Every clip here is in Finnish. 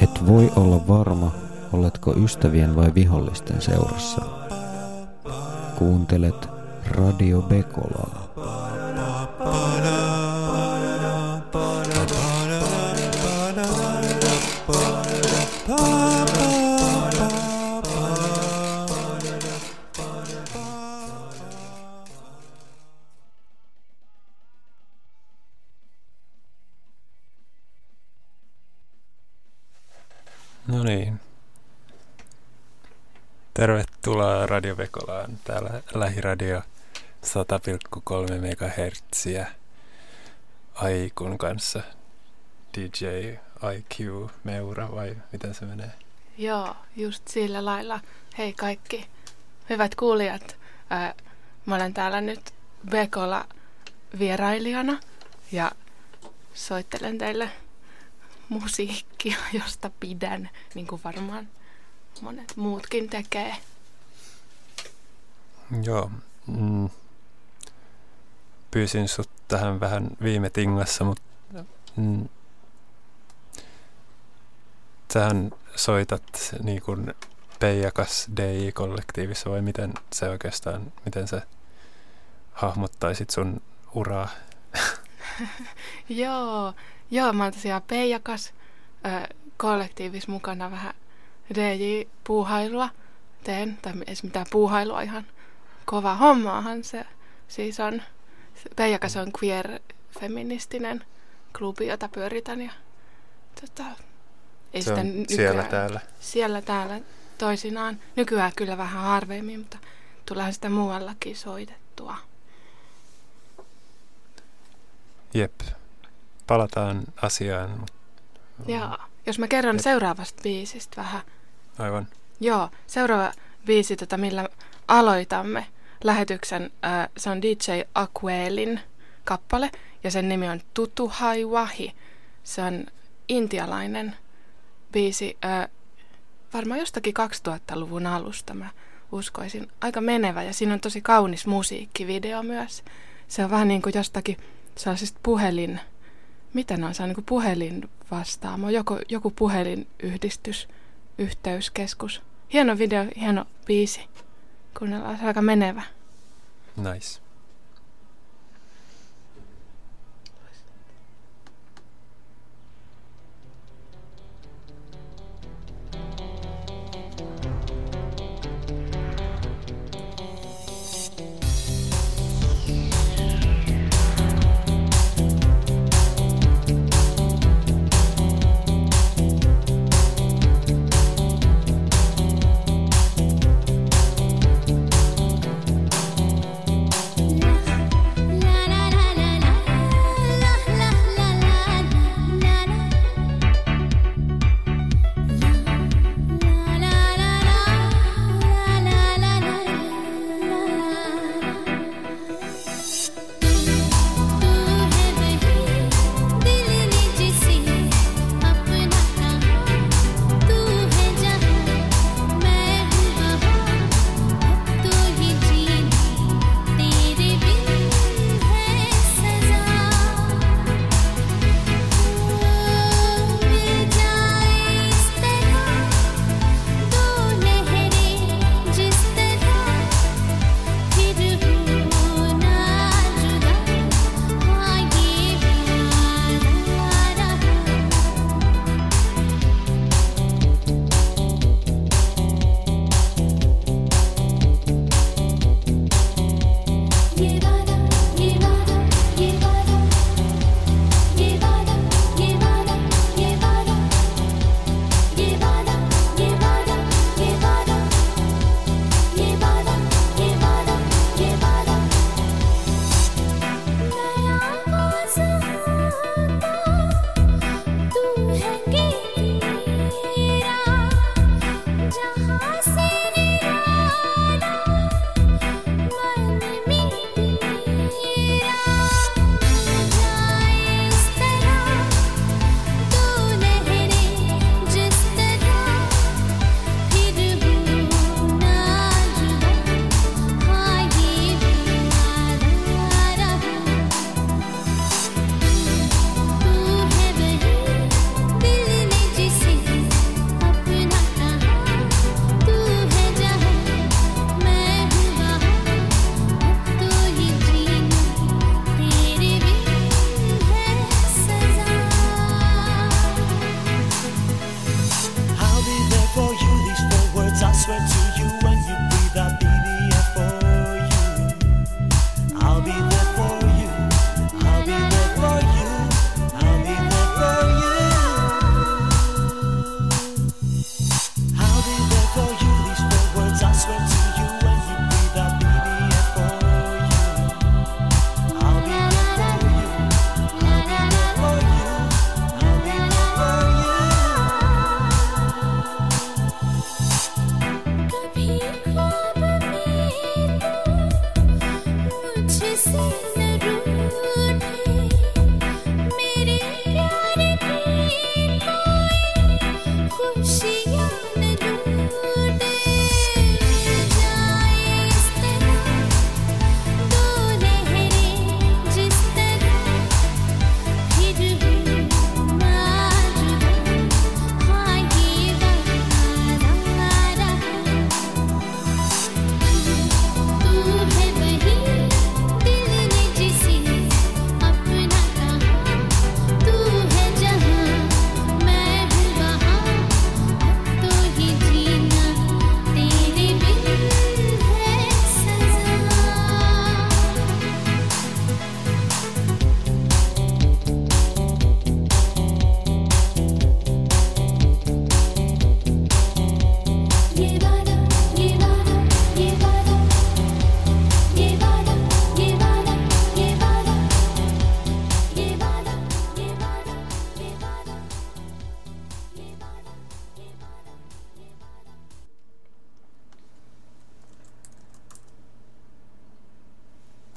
Et voi olla varma, oletko ystävien vai vihollisten seurassa. Kuuntelet Radio Bekolaa. Täällä Lähiradio 100,3 MHz Aikun kanssa. DJ IQ Meura vai miten se menee? Joo, just sillä lailla. Hei kaikki hyvät kuulijat. Ää, mä olen täällä nyt Vekola vierailijana ja soittelen teille musiikkia, josta pidän, niin kuin varmaan monet muutkin tekee. Joo. Mm. Pyysin sut tähän vähän viime tingassa, mutta mm, sähän soitat niin kuin Peijakas DI-kollektiivissa vai miten se oikeastaan, miten sä hahmottaisit sun uraa? Joo, joo, mä oon tosiaan Peijakas ö, kollektiivis mukana vähän DJ-puuhailua teen, tai edes mitään puuhailua, ihan kova hommaahan se siis on. Peijakas on queer-feministinen klubi, jota pyöritän ja tota, ei Se sitä on nykyään, siellä täällä. Siellä täällä toisinaan. Nykyään kyllä vähän harvemmin, mutta tuleehan sitä muuallakin soitettua. Jep. Palataan asiaan. Joo. Jos mä kerron Jep. seuraavasta biisistä vähän. Aivan. Joo, seuraava biisi, tota, millä aloitamme lähetyksen, äh, se on DJ Aquelin kappale ja sen nimi on Tutu Haiwahi. Se on intialainen biisi, äh, varmaan jostakin 2000-luvun alusta mä uskoisin. Aika menevä ja siinä on tosi kaunis musiikkivideo myös. Se on vähän niin kuin jostakin sellaisesta puhelin, mitä ne on, se on niin kuin puhelin vastaamo, joku, joku puhelinyhdistys, yhteyskeskus. Hieno video, hieno biisi. Kuunnellaan, se on aika menevä. Nice.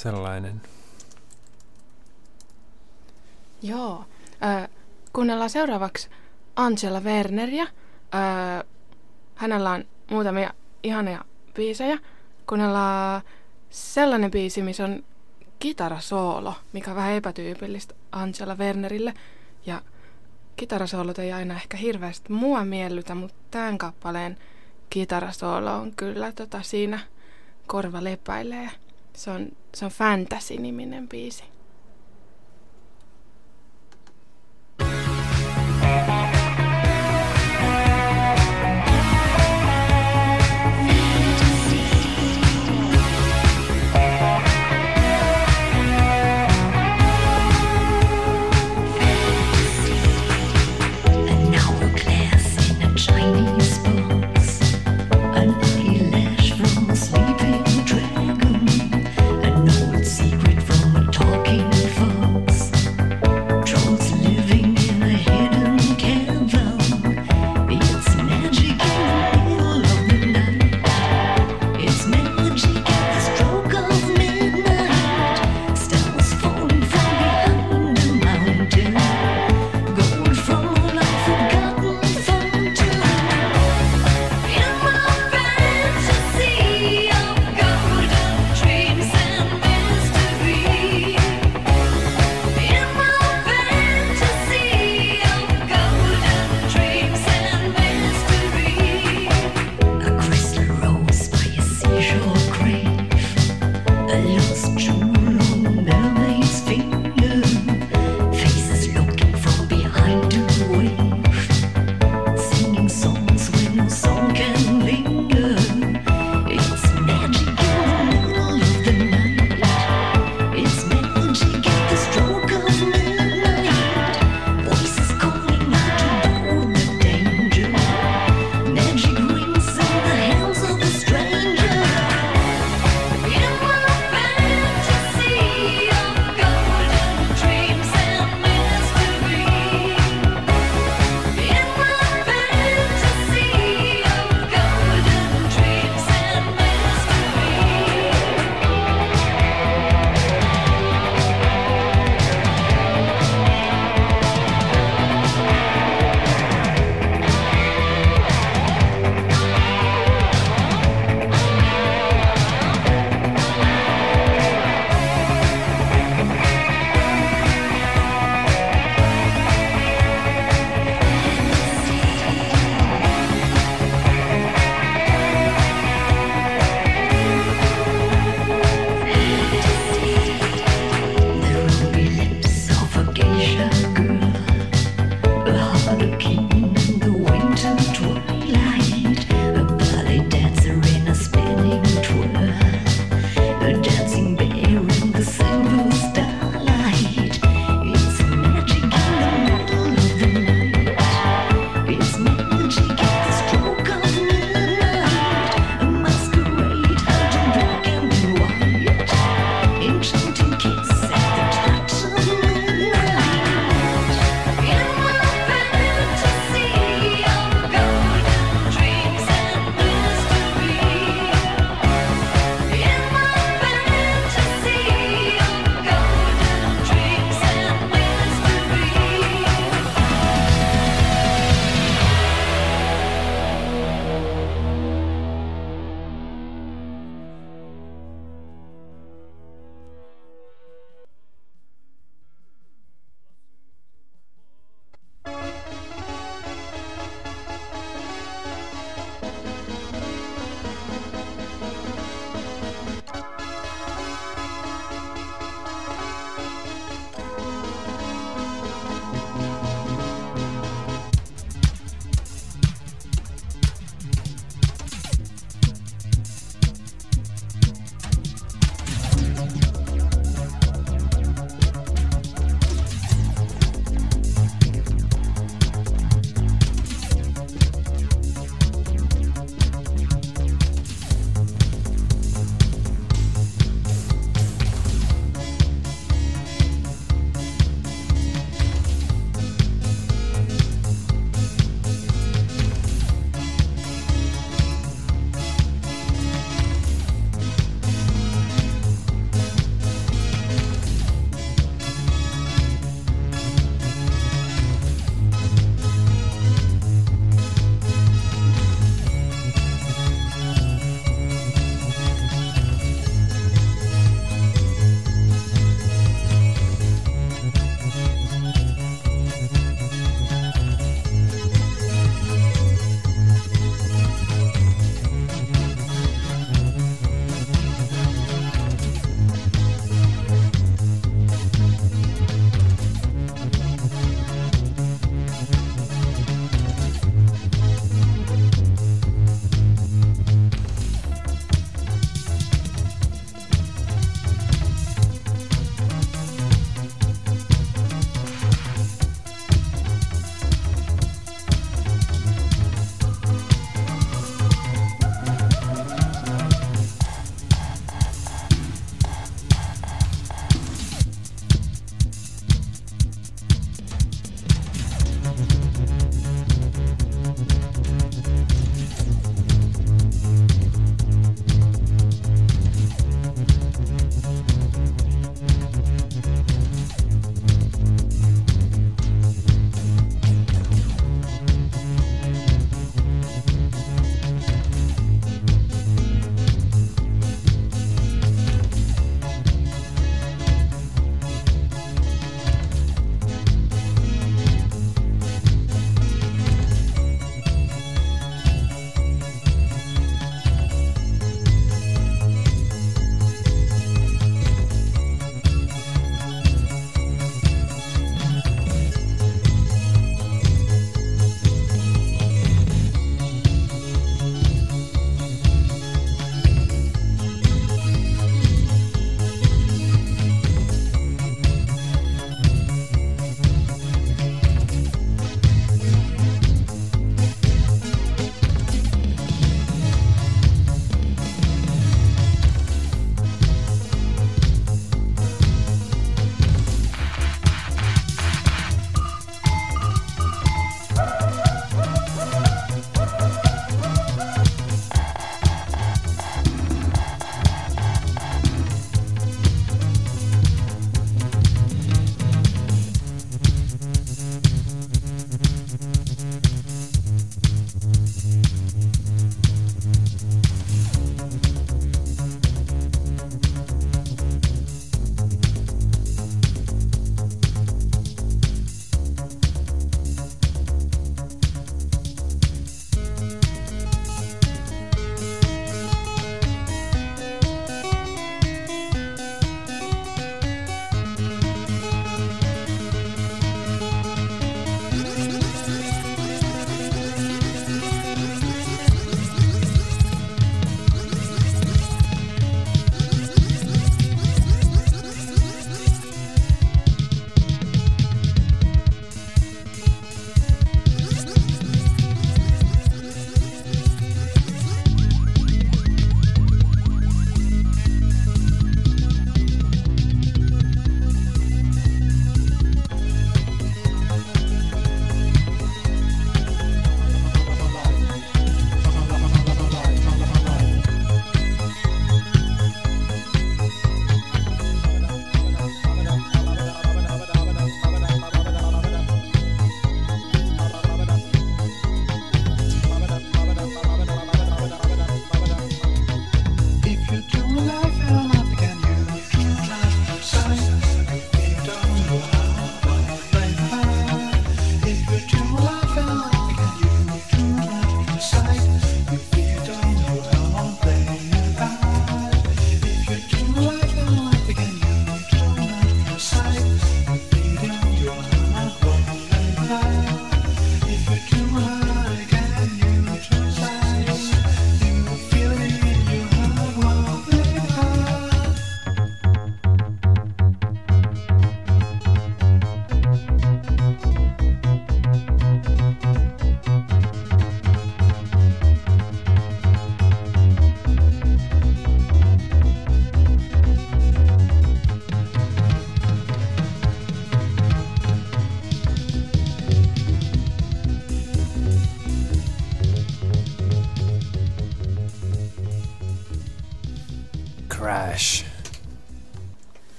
Sellainen. Joo. Äh, kuunnellaan seuraavaksi Angela Werneria. Äh, hänellä on muutamia ihania biisejä. Kuunnellaan sellainen biisi, missä on kitarasoolo, mikä on vähän epätyypillistä Angela Wernerille. Ja kitarasoolot ei aina ehkä hirveästi mua miellytä, mutta tämän kappaleen kitarasoolo on kyllä tota, siinä korva lepäilee. Se on, se on Fantasy-niminen biisi.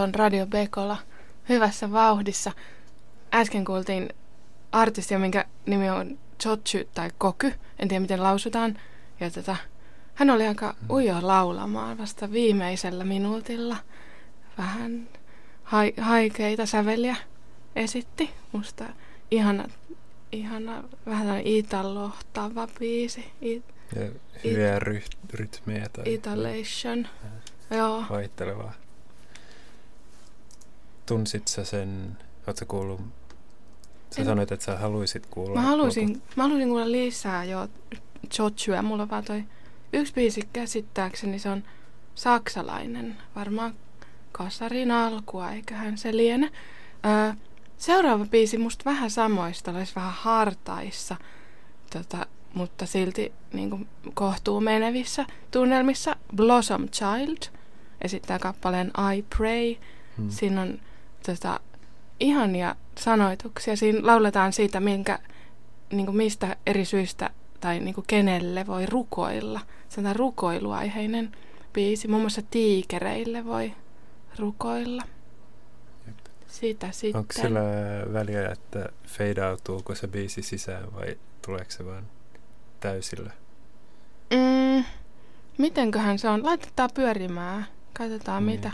On Radio Bekola hyvässä vauhdissa. Äsken kuultiin artistia, minkä nimi on Chochu tai Koky, en tiedä miten lausutaan. Ja tota, hän oli aika ujo laulamaan vasta viimeisellä minuutilla. Vähän hai- haikeita säveliä esitti. Musta ihana, ihana vähän italohtava biisi. It, Ja hyviä ryht- rytmiä tai Italation. Joo. vaihtelevaa. Tunsit sä sen, ootko kuullut, sä En- sanoit, että sä haluaisit kuulla. Mä halusin, loput. mä halusin kuulla lisää jo Chochua. Mulla vaan toi yksi biisi käsittääkseni, se on saksalainen. Varmaan kasarin alkua, eiköhän se liene. Öö, seuraava biisi musta vähän samoista, olisi vähän hartaissa, tota, mutta silti niin kuin, kohtuu menevissä tunnelmissa. Blossom Child esittää kappaleen I Pray. Hmm. Siinä on tota, ihania sanoituksia. Siinä lauletaan siitä, minkä, niin kuin mistä eri syistä tai niin kuin kenelle voi rukoilla. Se on rukoiluaiheinen biisi. Muun muassa tiikereille voi rukoilla. Jep. Siitä sitten. Onko sillä väliä, että feidautuuko se biisi sisään vai tuleeko se vaan täysillä? Mm, mitenköhän se on? Laitetaan pyörimään. Katsotaan, Niin. mitä,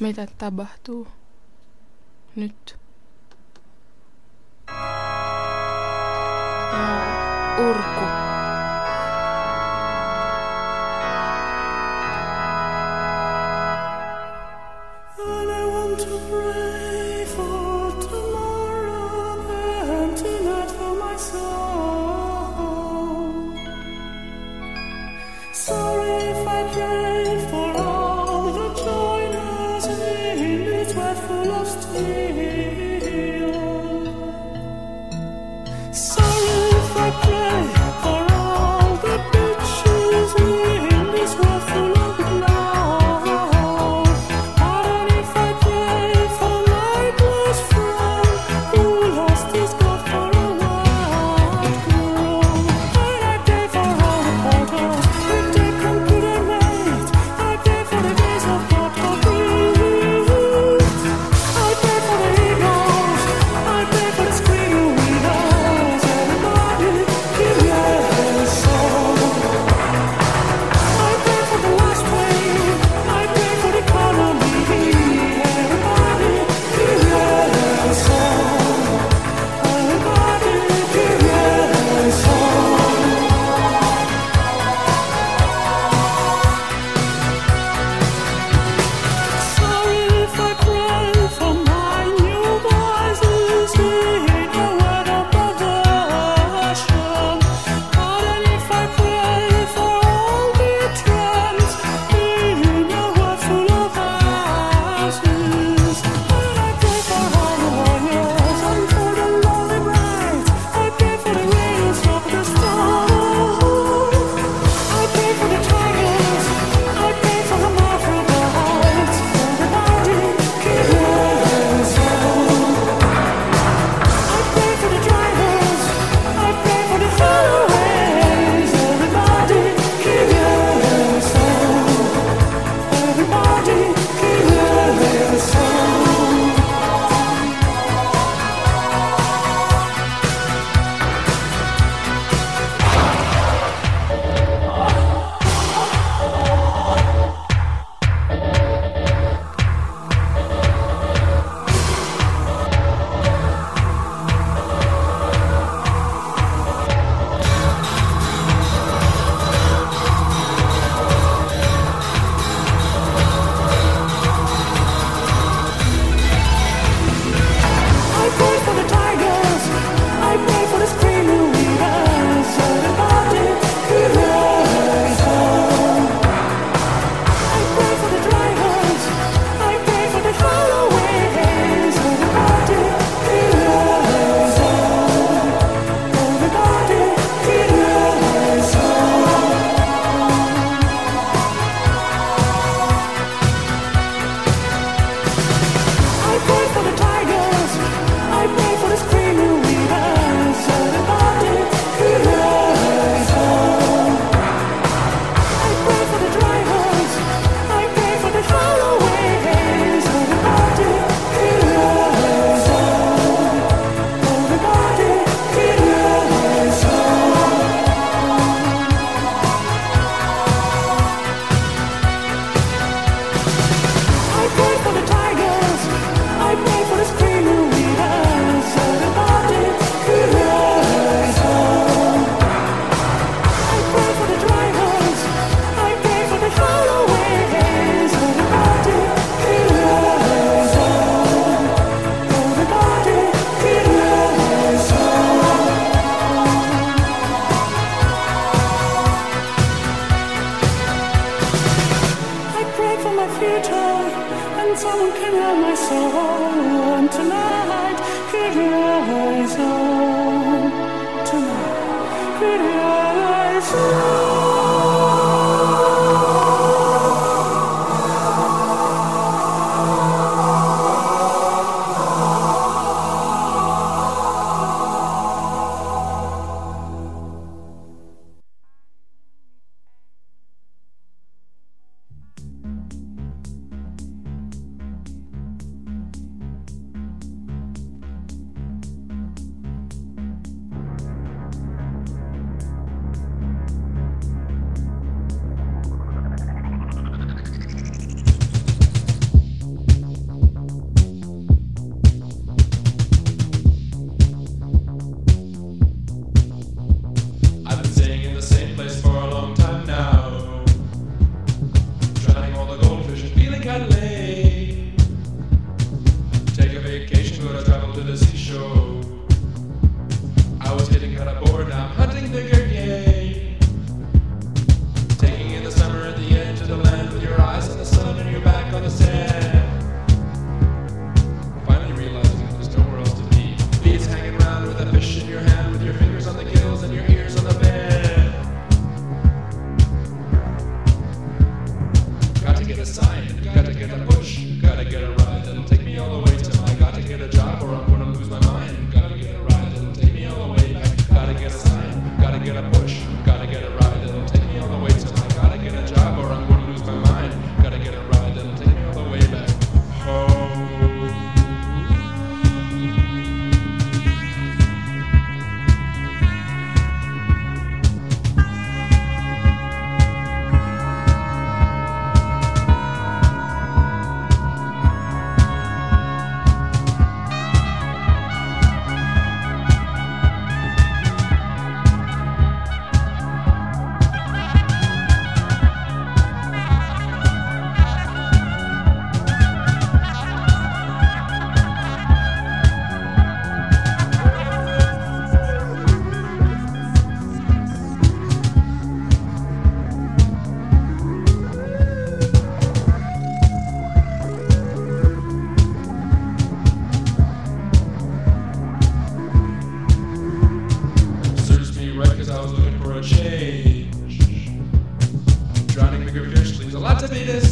mitä tapahtuu nyt. Urku.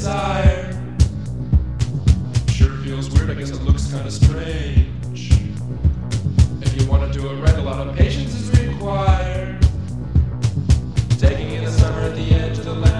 desire. Sure feels weird, I guess it looks kind of strange. If you want to do it right, a lot of patience is required. Taking in the summer at the edge of the land.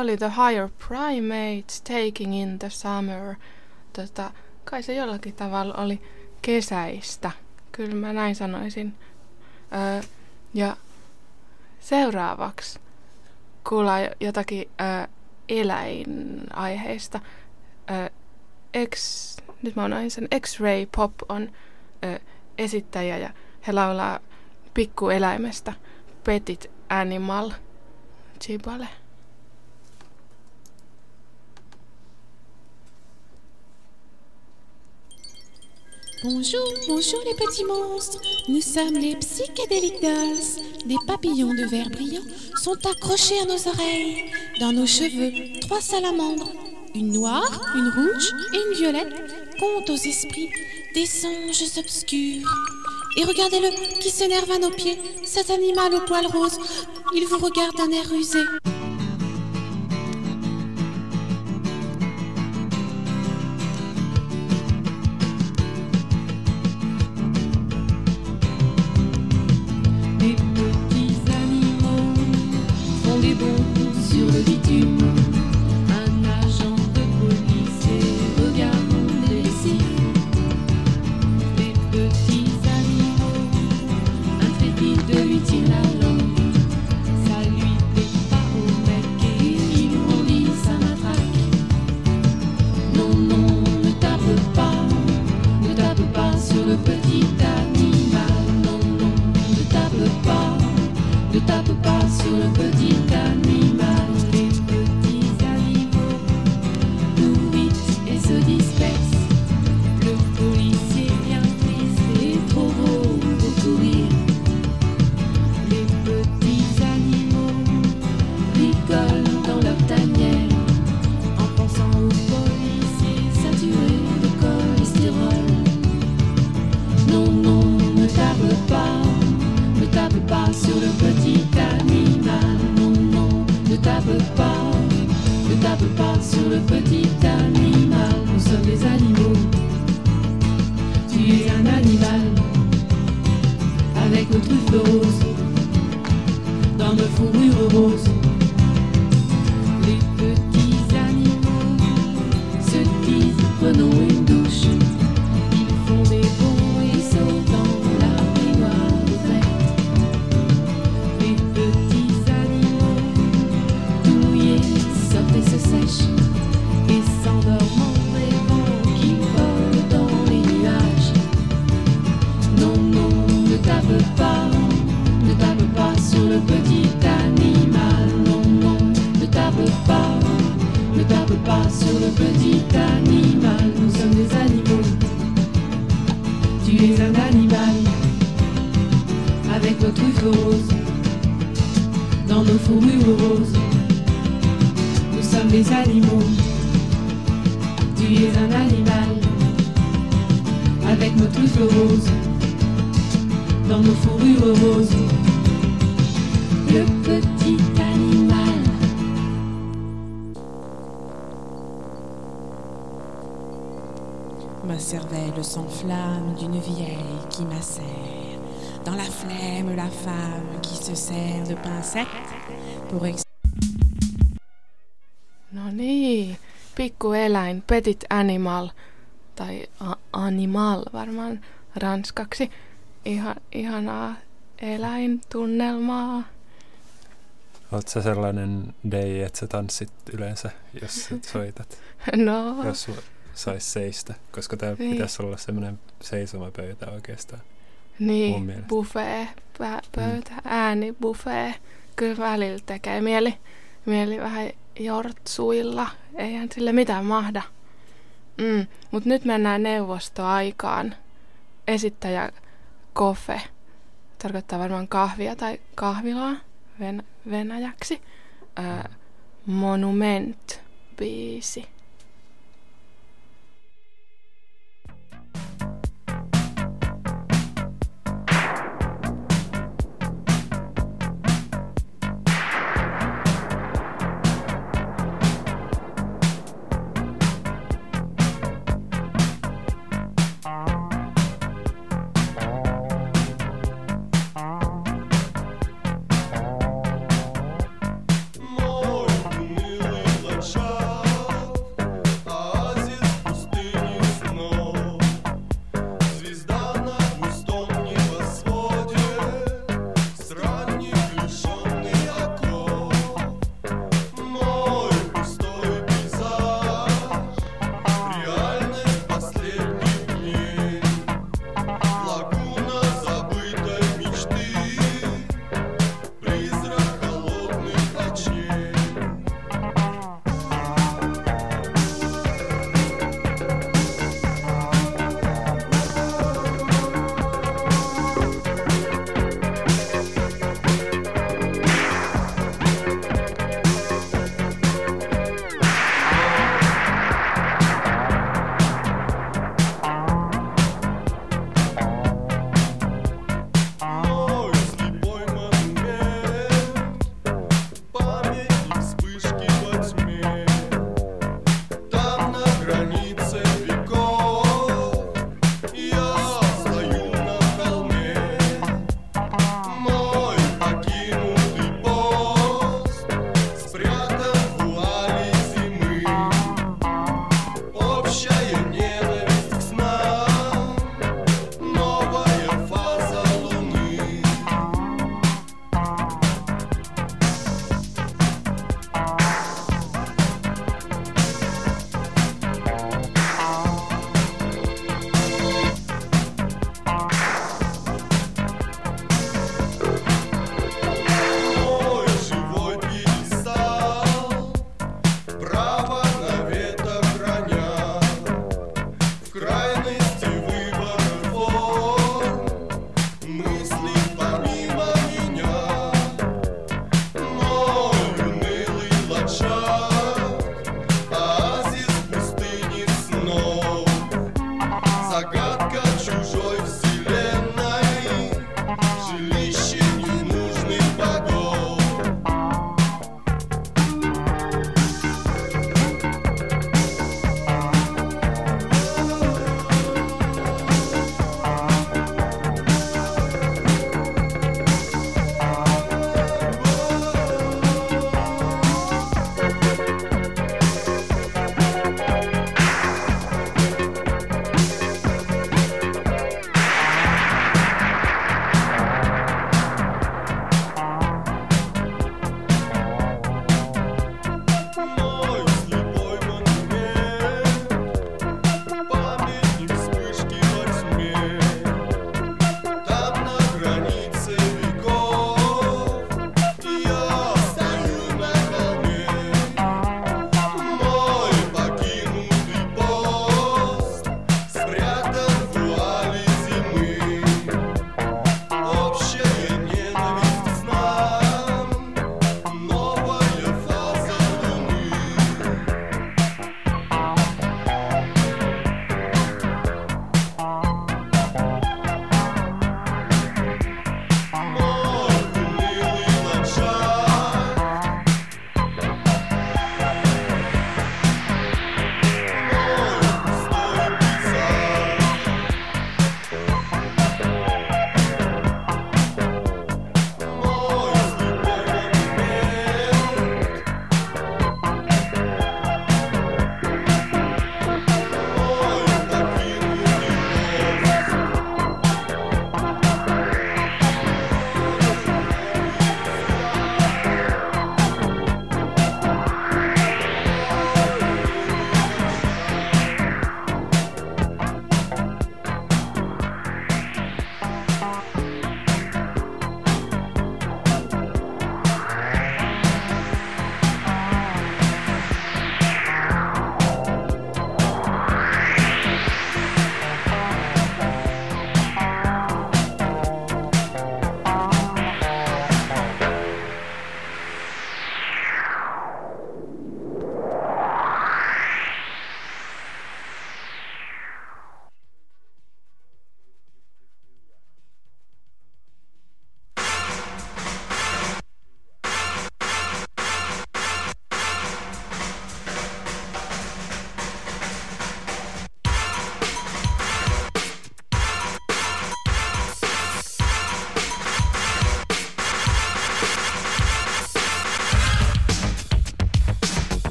oli The Higher Primates, Taking in the Summer. Tota, kai se jollakin tavalla oli kesäistä. Kyllä mä näin sanoisin. Öö, ja seuraavaksi kuullaan jotakin öö, eläinaiheista. Öö, X, nyt mä oon sen, X-Ray Pop on öö, esittäjä ja he laulaa pikkueläimestä Petit Animal Chibale. Bonjour, bonjour les petits monstres. Nous sommes les Psychedelic Des papillons de verre brillant sont accrochés à nos oreilles. Dans nos cheveux, trois salamandres. Une noire, une rouge et une violette comptent aux esprits des songes obscurs. Et regardez-le qui s'énerve à nos pieds, cet animal au poil rose. Il vous regarde d'un air rusé. se sert de pincettes pour No niin, pikku eläin, petit animal, tai a- animal varmaan ranskaksi. Ihan, ihanaa eläintunnelmaa. Oletko sellainen dei, että sä tanssit yleensä, jos sä soitat? no. Jos sais seistä, koska tämä niin. pitäisi olla semmoinen seisomapöytä oikeastaan. Niin, buffet vähän mm. pöytä, mm. ääni, buffet. Kyllä välillä tekee mieli, mieli vähän jortsuilla. Eihän sille mitään mahda. Mm. Mutta nyt mennään neuvostoaikaan. Esittäjä kofe. Tarkoittaa varmaan kahvia tai kahvilaa ven- venäjäksi. Öö, mm. monument biisi.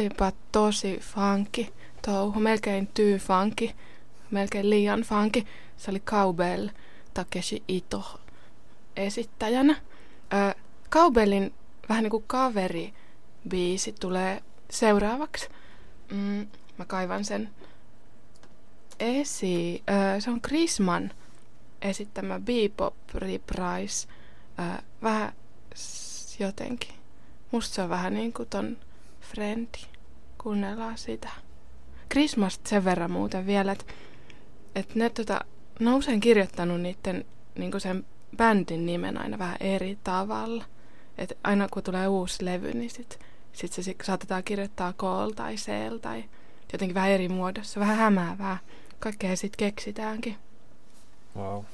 Olipa tosi funky touhu, melkein tyy funky, melkein liian funky. Se oli Cowbell Takeshi Ito esittäjänä. Ö, Cowbellin vähän niin kuin kaveri biisi tulee seuraavaksi. Mm, mä kaivan sen esiin. Ö, se on Chrisman esittämä Bebop Reprise. Ö, vähän jotenkin. Musta se on vähän niin kuin ton Friendi. Kuunnellaan sitä. Chrismasta sen verran muuten vielä, että et ne tota, on usein kirjoittanut niiden niin sen bändin nimen aina vähän eri tavalla. Et aina kun tulee uusi levy, niin sit, sit se sit saatetaan kirjoittaa K tai C tai jotenkin vähän eri muodossa. Vähän hämäävää. Kaikkea sit keksitäänkin. Wow.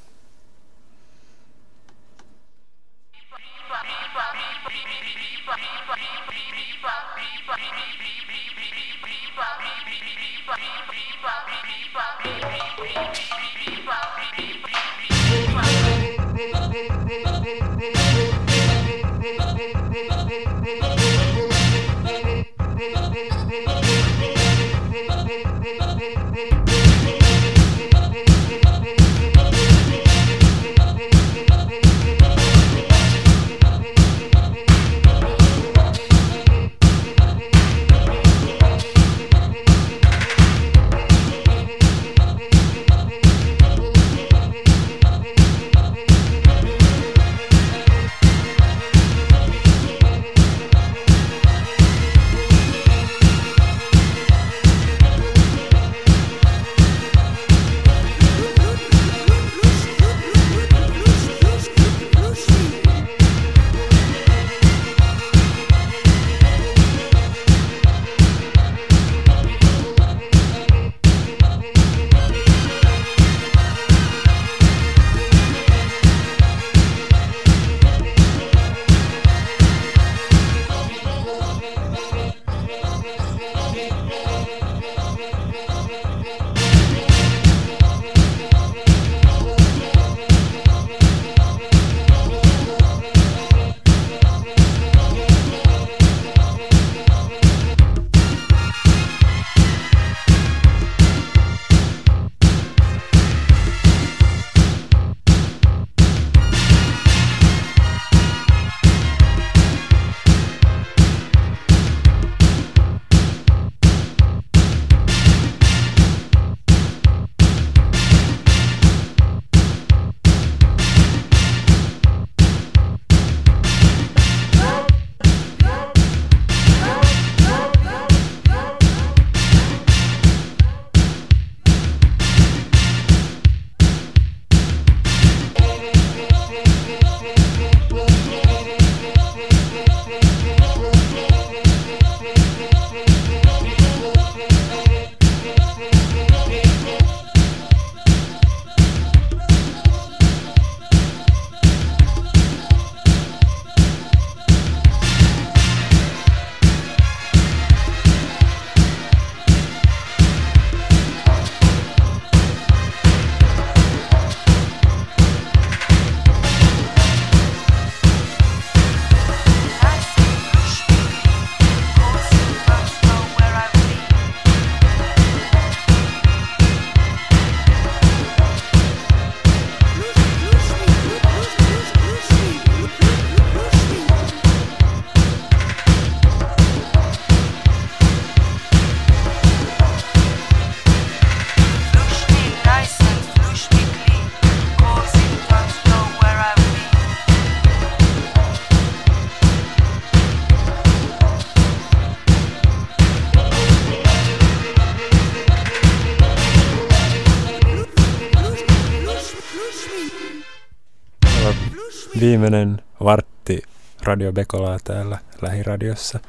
Viimeinen vartti Radio Bekolaa täällä lähiradiossa.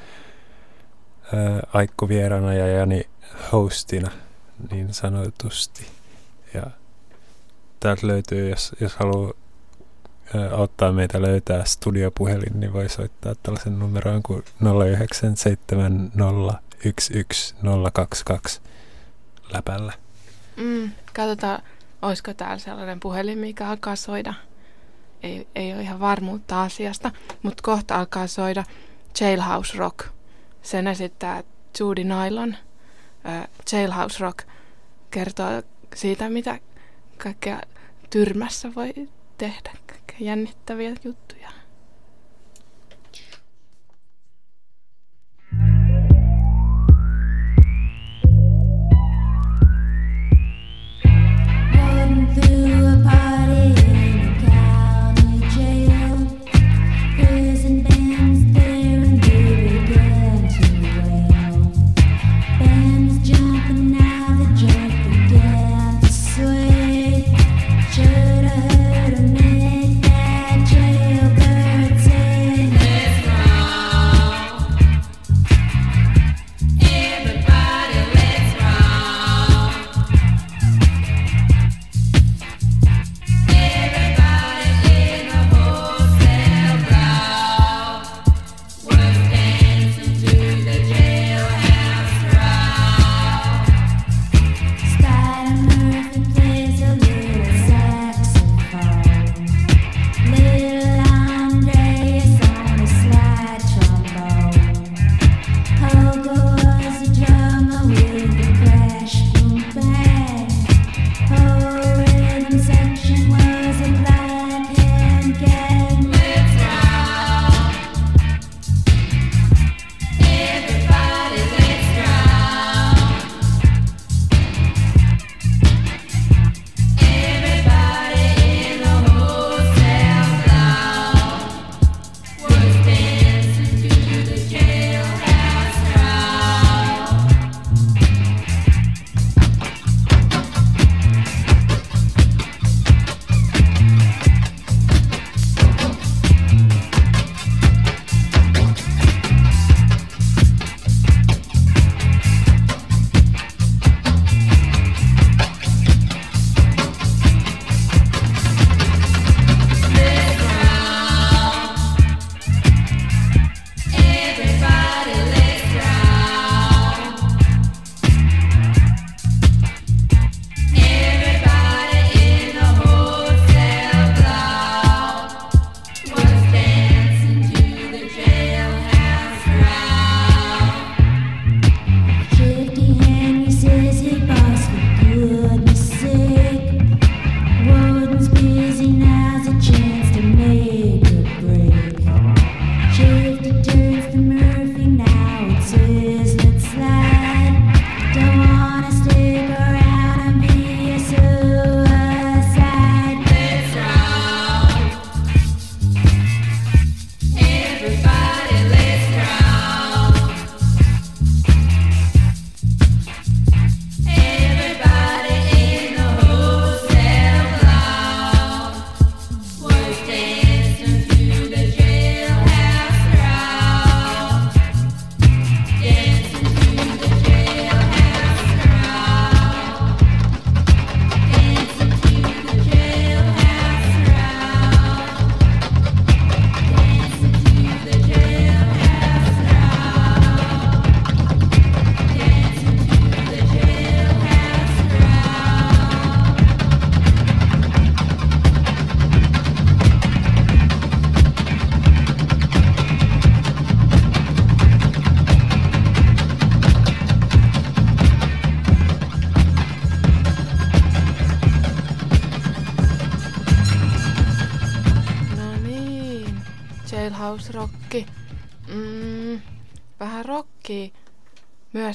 Aikku vierana ja Jani hostina niin sanotusti. Ja täältä löytyy, jos, jos haluaa auttaa meitä löytää studiopuhelin, niin voi soittaa tällaisen numeroon kuin 0970111022 läpällä. Mm, katsotaan, olisiko täällä sellainen puhelin, mikä alkaa soida. Ei, ei ole ihan varmuutta asiasta, mutta kohta alkaa soida Jailhouse Rock. Sen esittää Judy Nylon, ö, Jailhouse Rock, kertoo siitä, mitä kaikkea tyrmässä voi tehdä, kaikkea jännittäviä juttuja.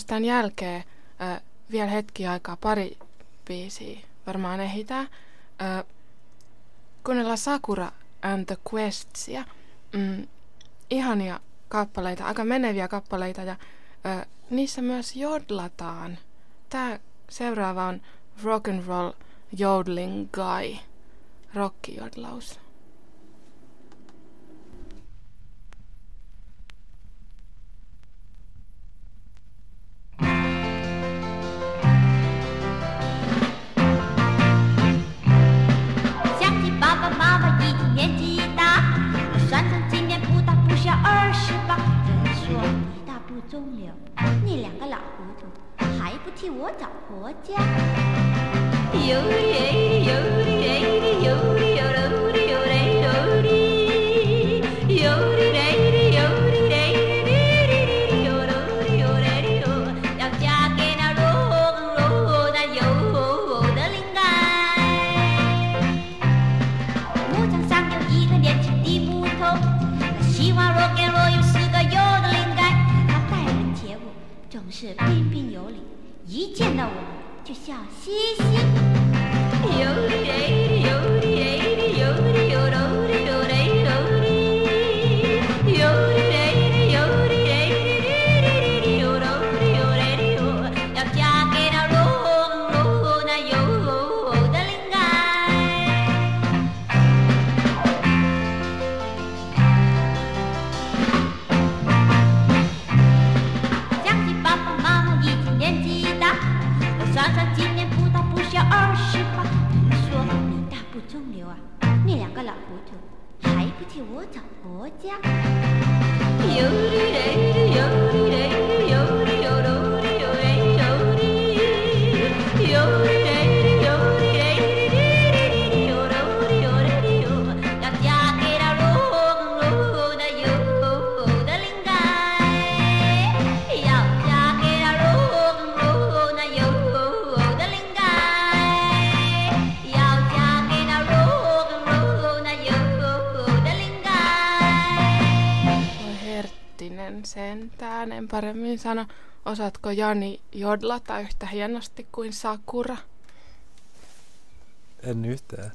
Tämän jälkeen. Ö, vielä hetki aikaa, pari biisiä varmaan ehitään. Ö, kuunnellaan Sakura and the Questsia. Mm, ihania kappaleita, aika meneviä kappaleita ja ö, niissä myös jodlataan. Tää seuraava on Rock and Roll Yodeling Guy. Rockijodlaus. 二十八。人说一大不中留，那两个老糊涂，还不替我找婆家？有嘞有嘞有嘞。小星星家。Paremmin sano. Osaatko Jani jodlata yhtä hienosti kuin Sakura? En yhtään.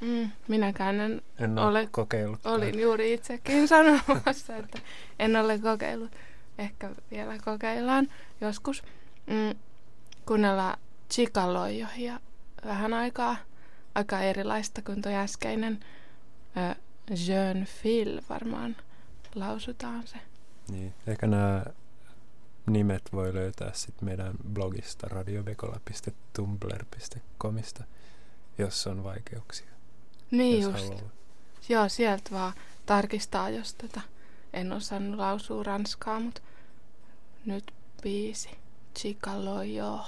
Mm, minäkään en En ole, ole. kokeillut. Olin juuri itsekin sanomassa, että en ole kokeillut. Ehkä vielä kokeillaan joskus. Mm, kuunnella Chikaloijohia vähän aikaa. Aika erilaista kuin tuo äskeinen ö, Jeune Phil varmaan lausutaan se. Niin. Ehkä nämä nimet voi löytää sitten meidän blogista radiobekola.tumblr.comista, jos on vaikeuksia. Niin jos just. haluaa. Joo, sieltä vaan tarkistaa, jos tätä en osannut lausua ranskaa, mutta nyt biisi. Chikaloyo.